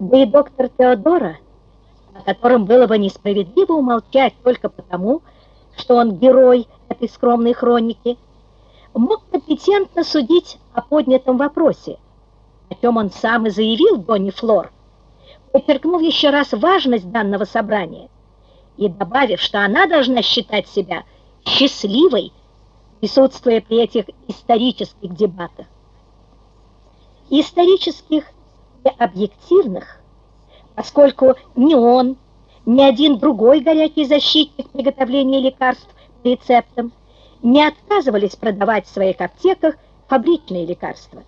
Да и доктор Теодора, о котором было бы несправедливо умолчать только потому, что он герой этой скромной хроники, мог компетентно судить о поднятом вопросе, о чем он сам и заявил Донни Флор, подчеркнув еще раз важность данного собрания и добавив, что она должна считать себя счастливой, присутствуя при этих исторических дебатах. Исторических объективных, поскольку ни он, ни один другой горячий защитник приготовления лекарств по рецептам не отказывались продавать в своих аптеках фабричные лекарства.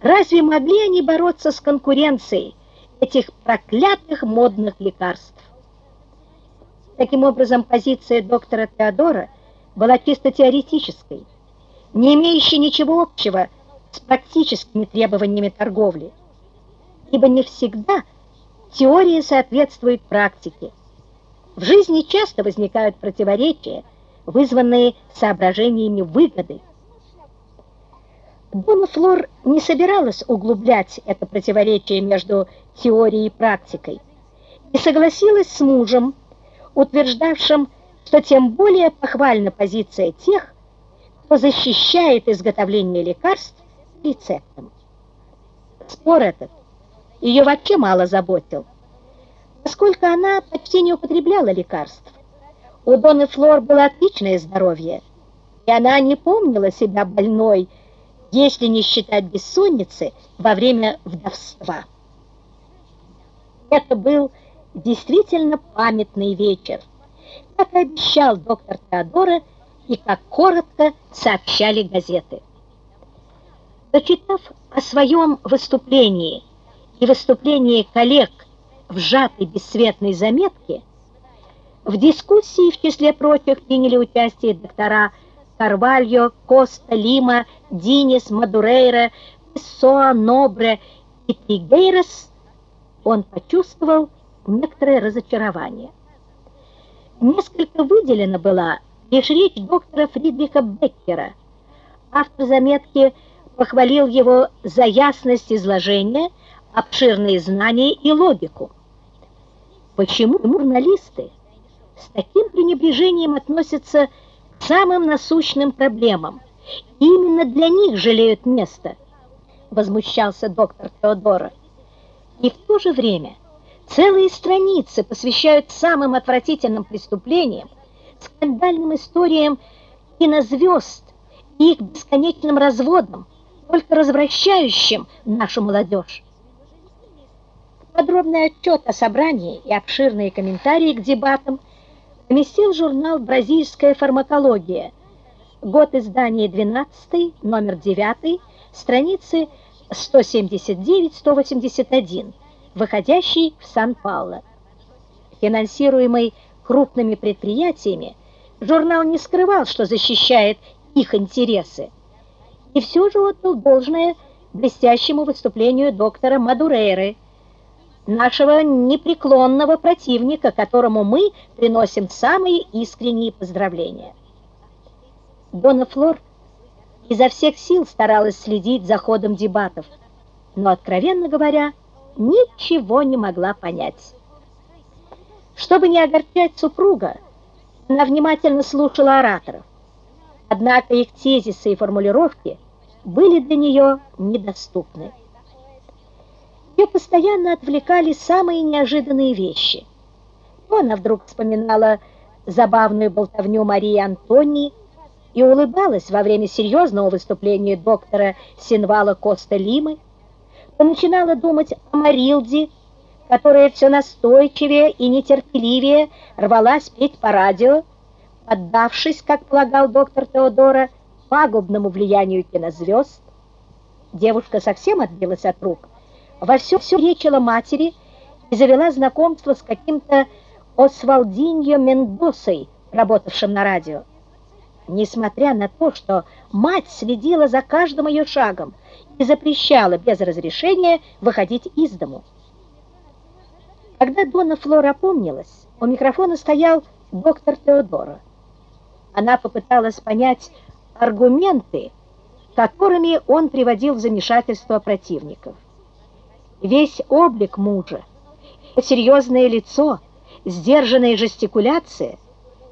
Разве могли они бороться с конкуренцией этих проклятых модных лекарств? Таким образом, позиция доктора Теодора была чисто теоретической, не имеющей ничего общего с практическими требованиями торговли, ибо не всегда теория соответствует практике. В жизни часто возникают противоречия, вызванные соображениями выгоды. Дона Флор не собиралась углублять это противоречие между теорией и практикой и согласилась с мужем, утверждавшим, что тем более похвальна позиция тех, кто защищает изготовление лекарств рецептом. Спор этот ее вообще мало заботил, поскольку она почти не употребляла лекарств. У Доны Флор было отличное здоровье, и она не помнила себя больной, если не считать бессонницы во время вдовства. Это был действительно памятный вечер, как обещал доктор Теодора и как коротко сообщали газеты. Дочитав о своем выступлении и выступлении коллег в сжатой бесцветной заметке, в дискуссии, в числе прочих, приняли участие доктора Карвальо, Коста, Лима, Динис, Мадурейра, Пессоа, Нобре и Тригейрос, он почувствовал некоторое разочарование. Несколько выделена была лишь речь доктора Фридриха Беккера. Автор заметки похвалил его за ясность изложения, обширные знания и логику. Почему журналисты с таким пренебрежением относятся к самым насущным проблемам? именно для них жалеют место, возмущался доктор Теодора. И в то же время целые страницы посвящают самым отвратительным преступлениям, скандальным историям кинозвезд и их бесконечным разводам, только развращающим нашу молодежь. Подробный отчет о собрании и обширные комментарии к дебатам поместил журнал «Бразильская фармакология», год издания 12, номер 9, страницы 179-181, выходящий в Сан-Пауло. Финансируемый крупными предприятиями, журнал не скрывал, что защищает их интересы, и все же отдал должное блестящему выступлению доктора Мадурейры, нашего непреклонного противника, которому мы приносим самые искренние поздравления. Дона Флор изо всех сил старалась следить за ходом дебатов, но, откровенно говоря, ничего не могла понять. Чтобы не огорчать супруга, она внимательно слушала ораторов, однако их тезисы и формулировки были для нее недоступны. Ее постоянно отвлекали самые неожиданные вещи. То она вдруг вспоминала забавную болтовню Марии Антонии, и улыбалась во время серьезного выступления доктора Синвала Коста Лимы, то начинала думать о Марилде, которая все настойчивее и нетерпеливее рвалась петь по радио, поддавшись, как полагал доктор Теодора, пагубному влиянию кинозвезд. Девушка совсем отбилась от рук, во все, все речила матери и завела знакомство с каким-то Освалдиньо Мендосой, работавшим на радио несмотря на то, что мать следила за каждым ее шагом и запрещала без разрешения выходить из дому. Когда Дона Флора опомнилась, у микрофона стоял доктор Теодора. Она попыталась понять аргументы, которыми он приводил в замешательство противников. Весь облик мужа, серьезное лицо, сдержанная жестикуляция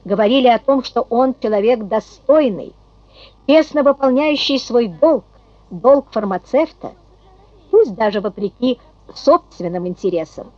говорили о том, что он человек достойный, честно выполняющий свой долг, долг фармацевта, пусть даже вопреки собственным интересам.